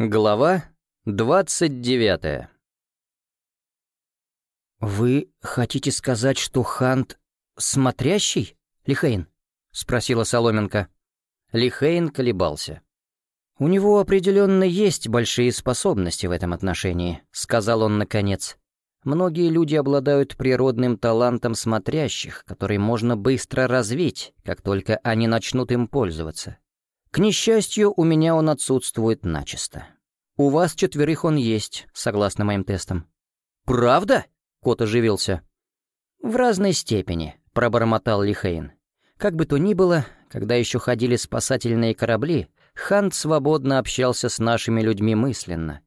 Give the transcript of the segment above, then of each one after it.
Глава двадцать девятая «Вы хотите сказать, что Хант смотрящий, Лихейн?» — спросила Соломенко. Лихейн колебался. «У него определенно есть большие способности в этом отношении», — сказал он наконец. «Многие люди обладают природным талантом смотрящих, который можно быстро развить, как только они начнут им пользоваться. К несчастью, у меня он отсутствует начисто. У вас четверых он есть, согласно моим тестам». «Правда?» — кот оживился. «В разной степени», — пробормотал Лихейн. «Как бы то ни было, когда еще ходили спасательные корабли, Хант свободно общался с нашими людьми мысленно.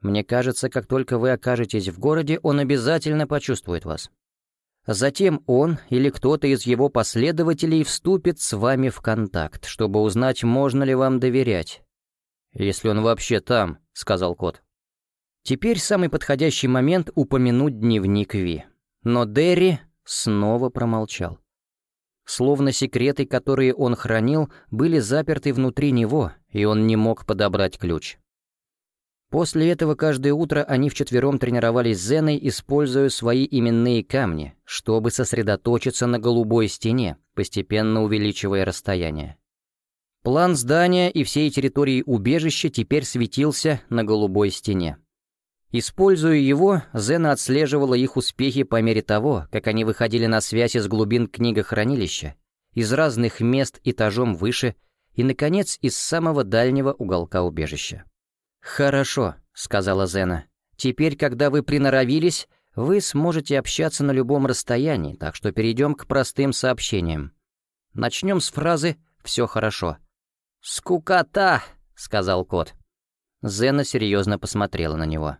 Мне кажется, как только вы окажетесь в городе, он обязательно почувствует вас. Затем он или кто-то из его последователей вступит с вами в контакт, чтобы узнать, можно ли вам доверять. «Если он вообще там», — сказал кот. Теперь самый подходящий момент упомянуть дневник Ви. Но Дерри снова промолчал. Словно секреты, которые он хранил, были заперты внутри него, и он не мог подобрать ключ. После этого каждое утро они вчетвером тренировались с Зеной, используя свои именные камни, чтобы сосредоточиться на голубой стене, постепенно увеличивая расстояние. План здания и всей территории убежища теперь светился на голубой стене. Используя его, Зена отслеживала их успехи по мере того, как они выходили на связь из глубин книгохранилища, из разных мест этажом выше и, наконец, из самого дальнего уголка убежища. «Хорошо», — сказала Зена. «Теперь, когда вы приноровились, вы сможете общаться на любом расстоянии, так что перейдем к простым сообщениям. Начнем с фразы «все хорошо». «Скукота», — сказал кот. Зена серьезно посмотрела на него.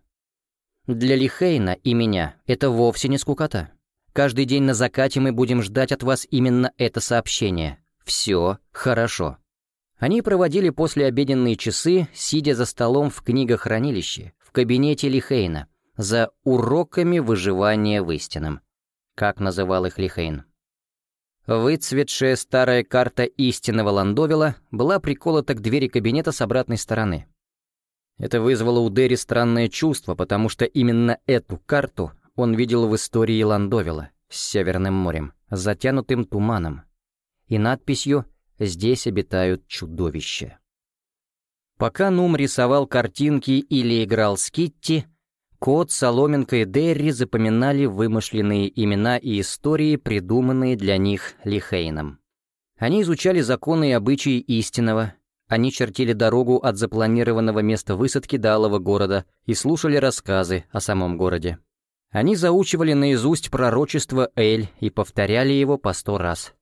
«Для Лихейна и меня это вовсе не скукота. Каждый день на закате мы будем ждать от вас именно это сообщение. Все хорошо». Они проводили послеобеденные часы, сидя за столом в книгохранилище, в кабинете Лихейна, за уроками выживания в истинном, как называл их Лихейн. Выцветшая старая карта истинного Ландовила была приколота к двери кабинета с обратной стороны. Это вызвало у Дерри странное чувство, потому что именно эту карту он видел в истории Ландовила с Северным морем, затянутым туманом, и надписью Здесь обитают чудовища. Пока Нум рисовал картинки или играл с Китти, Кот, Соломенко и Дерри запоминали вымышленные имена и истории, придуманные для них Лихейном. Они изучали законы и обычаи истинного, они чертили дорогу от запланированного места высадки до Алого города и слушали рассказы о самом городе. Они заучивали наизусть пророчество Эль и повторяли его по сто раз.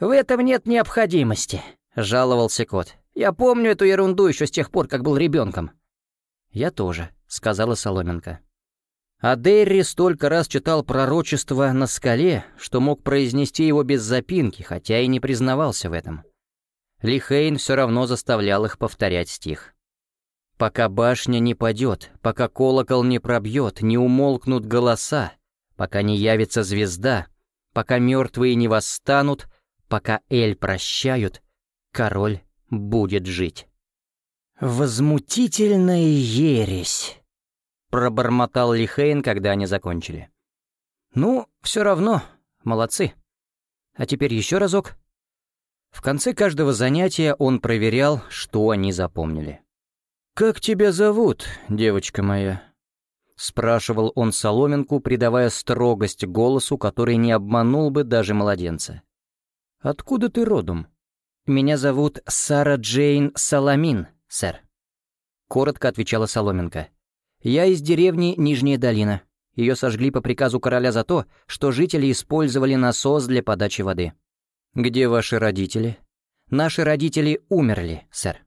«В этом нет необходимости», — жаловался кот. «Я помню эту ерунду еще с тех пор, как был ребенком». «Я тоже», — сказала Соломенко. А Дерри столько раз читал пророчество на скале, что мог произнести его без запинки, хотя и не признавался в этом. Лихейн все равно заставлял их повторять стих. «Пока башня не падет, пока колокол не пробьет, не умолкнут голоса, пока не явится звезда, пока мертвые не восстанут, Пока Эль прощают, король будет жить. «Возмутительная ересь», — пробормотал Лихейн, когда они закончили. «Ну, все равно, молодцы. А теперь еще разок». В конце каждого занятия он проверял, что они запомнили. «Как тебя зовут, девочка моя?» — спрашивал он соломинку, придавая строгость голосу, который не обманул бы даже младенца. «Откуда ты родом?» «Меня зовут Сара Джейн Саламин, сэр», — коротко отвечала Соломенко. «Я из деревни Нижняя долина. Ее сожгли по приказу короля за то, что жители использовали насос для подачи воды». «Где ваши родители?» «Наши родители умерли, сэр».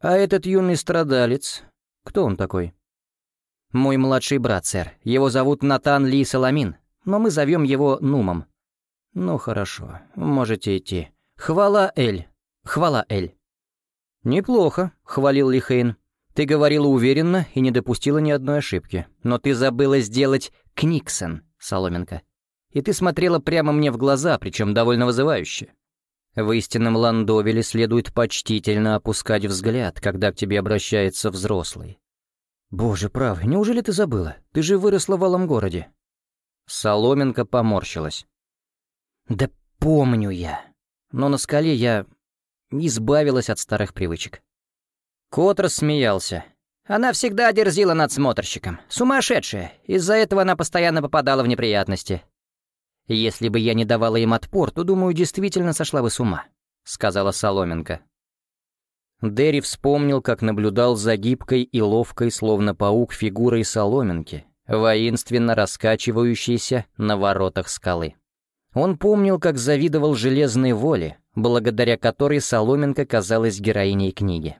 «А этот юный страдалец, кто он такой?» «Мой младший брат, сэр. Его зовут Натан Ли Саламин, но мы зовем его Нумом. «Ну хорошо, можете идти. Хвала Эль. Хвала Эль». «Неплохо», — хвалил Лихейн. «Ты говорила уверенно и не допустила ни одной ошибки. Но ты забыла сделать Книксон, Соломенко. И ты смотрела прямо мне в глаза, причем довольно вызывающе. В истинном Ландовеле следует почтительно опускать взгляд, когда к тебе обращается взрослый. «Боже прав, неужели ты забыла? Ты же выросла в Алом городе». Соломенко поморщилась. «Да помню я. Но на скале я избавилась от старых привычек». Кот рассмеялся. Она всегда дерзила надсмотрщиком. Сумасшедшая. Из-за этого она постоянно попадала в неприятности. «Если бы я не давала им отпор, то, думаю, действительно сошла бы с ума», — сказала Соломенко. Дерри вспомнил, как наблюдал за гибкой и ловкой, словно паук, фигурой соломинки, воинственно раскачивающейся на воротах скалы. Он помнил, как завидовал железной воле, благодаря которой Соломенко казалась героиней книги.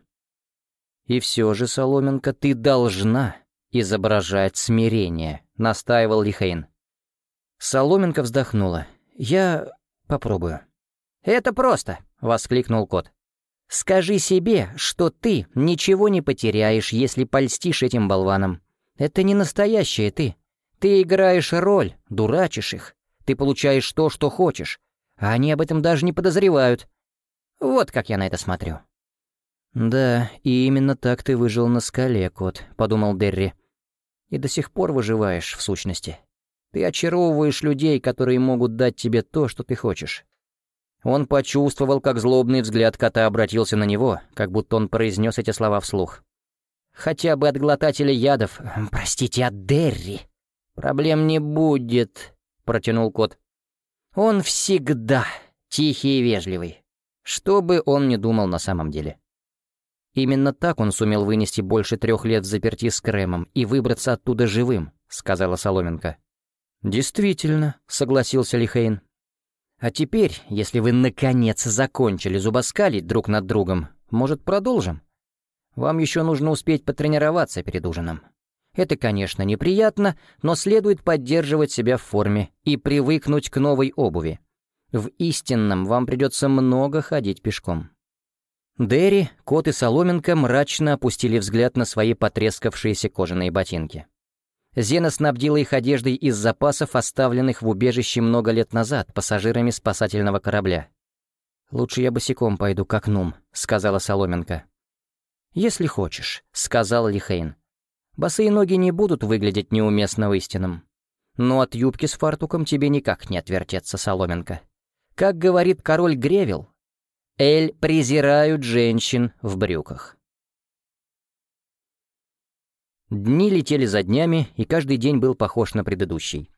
«И все же, Соломенко, ты должна изображать смирение», — настаивал Лихейн. Соломенко вздохнула. «Я попробую». «Это просто», — воскликнул кот. Скажи себе, что ты ничего не потеряешь, если польстишь этим болванам. Это не настоящее ты. Ты играешь роль, дурачишь их. Ты получаешь то, что хочешь. А они об этом даже не подозревают. Вот как я на это смотрю. «Да, и именно так ты выжил на скале, кот», — подумал Дерри. «И до сих пор выживаешь, в сущности. Ты очаровываешь людей, которые могут дать тебе то, что ты хочешь. Он почувствовал, как злобный взгляд кота обратился на него, как будто он произнес эти слова вслух. «Хотя бы от глотателя ядов, простите, от Дерри. Проблем не будет», — протянул кот. «Он всегда тихий и вежливый, что бы он ни думал на самом деле». «Именно так он сумел вынести больше трех лет в заперти с Кремом и выбраться оттуда живым», — сказала Соломенко. «Действительно», — согласился Лихейн. А теперь, если вы наконец закончили зубоскалить друг над другом, может, продолжим? Вам еще нужно успеть потренироваться перед ужином. Это, конечно, неприятно, но следует поддерживать себя в форме и привыкнуть к новой обуви. В истинном вам придется много ходить пешком. Дерри, Кот и Соломенко мрачно опустили взгляд на свои потрескавшиеся кожаные ботинки. Зена снабдила их одеждой из запасов, оставленных в убежище много лет назад пассажирами спасательного корабля. «Лучше я босиком пойду к окнум», — сказала Соломенко. «Если хочешь», — сказал Лихейн. «Босые ноги не будут выглядеть неуместно в истинном. Но от юбки с фартуком тебе никак не отвертеться, Соломенко. Как говорит король Гревел, Эль презирают женщин в брюках». Дни летели за днями, и каждый день был похож на предыдущий.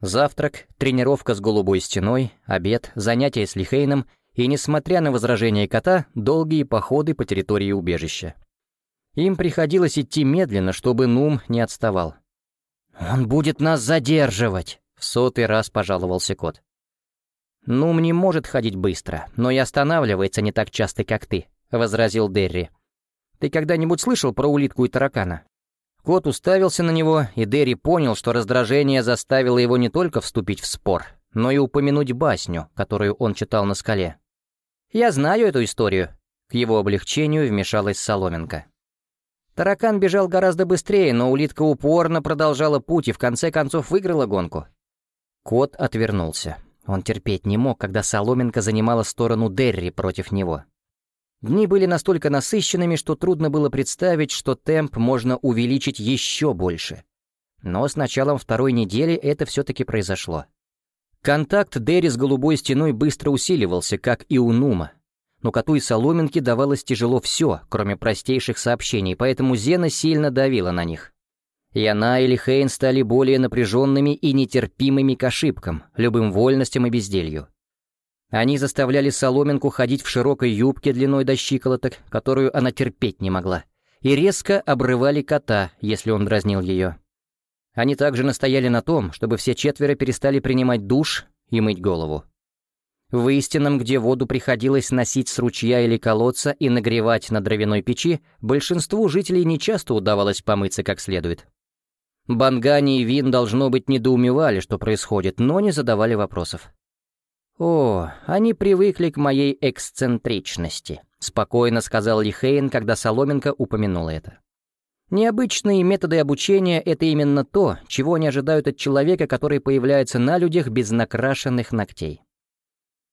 Завтрак, тренировка с голубой стеной, обед, занятия с Лихейном и, несмотря на возражения кота, долгие походы по территории убежища. Им приходилось идти медленно, чтобы Нум не отставал. «Он будет нас задерживать!» — в сотый раз пожаловался кот. «Нум не может ходить быстро, но и останавливается не так часто, как ты», — возразил Дерри. «Ты когда-нибудь слышал про улитку и таракана?» Кот уставился на него, и Дерри понял, что раздражение заставило его не только вступить в спор, но и упомянуть басню, которую он читал на скале. «Я знаю эту историю», — к его облегчению вмешалась Соломенко. Таракан бежал гораздо быстрее, но улитка упорно продолжала путь и в конце концов выиграла гонку. Кот отвернулся. Он терпеть не мог, когда Соломенко занимала сторону Дерри против него. Дни были настолько насыщенными, что трудно было представить, что темп можно увеличить еще больше. Но с началом второй недели это все-таки произошло. Контакт Дерри с голубой стеной быстро усиливался, как и у Нума. Но коту и соломинке давалось тяжело все, кроме простейших сообщений, поэтому Зена сильно давила на них. И она или Хейн стали более напряженными и нетерпимыми к ошибкам, любым вольностям и безделью. Они заставляли Соломинку ходить в широкой юбке длиной до щиколоток, которую она терпеть не могла, и резко обрывали кота, если он дразнил ее. Они также настояли на том, чтобы все четверо перестали принимать душ и мыть голову. В истинном, где воду приходилось носить с ручья или колодца и нагревать на дровяной печи, большинству жителей нечасто удавалось помыться как следует. Бангани и Вин, должно быть, недоумевали, что происходит, но не задавали вопросов. «О, они привыкли к моей эксцентричности», — спокойно сказал Лихейн, когда Соломенко упомянула это. «Необычные методы обучения — это именно то, чего они ожидают от человека, который появляется на людях без накрашенных ногтей».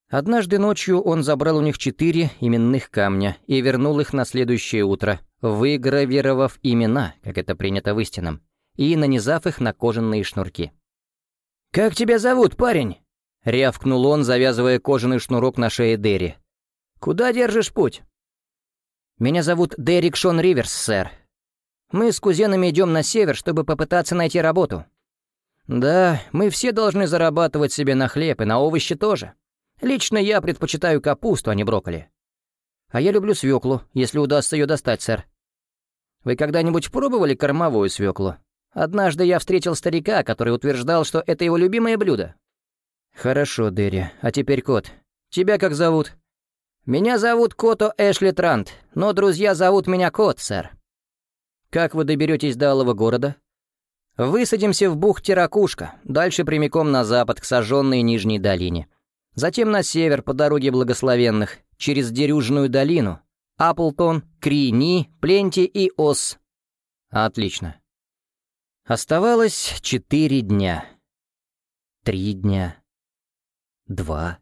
Однажды ночью он забрал у них четыре именных камня и вернул их на следующее утро, выгравировав имена, как это принято в истинном, и нанизав их на кожаные шнурки. «Как тебя зовут, парень?» — рявкнул он, завязывая кожаный шнурок на шее Дерри. «Куда держишь путь?» «Меня зовут Дерек Шон Риверс, сэр. Мы с кузенами идем на север, чтобы попытаться найти работу». «Да, мы все должны зарабатывать себе на хлеб и на овощи тоже. Лично я предпочитаю капусту, а не брокколи. А я люблю свеклу, если удастся ее достать, сэр. Вы когда-нибудь пробовали кормовую свеклу? Однажды я встретил старика, который утверждал, что это его любимое блюдо. Хорошо, Дерри. А теперь кот. Тебя как зовут? Меня зовут Кото Эшли Трант, но друзья зовут меня Кот, сэр. Как вы доберетесь до Алого города? Высадимся в бухте Ракушка, дальше прямиком на запад, к сожженной Нижней долине. Затем на север по дороге благословенных, через Дерюжную долину, Аплтон, Крини, Пленти и Ос. Отлично. Оставалось четыре дня. Три дня. Два.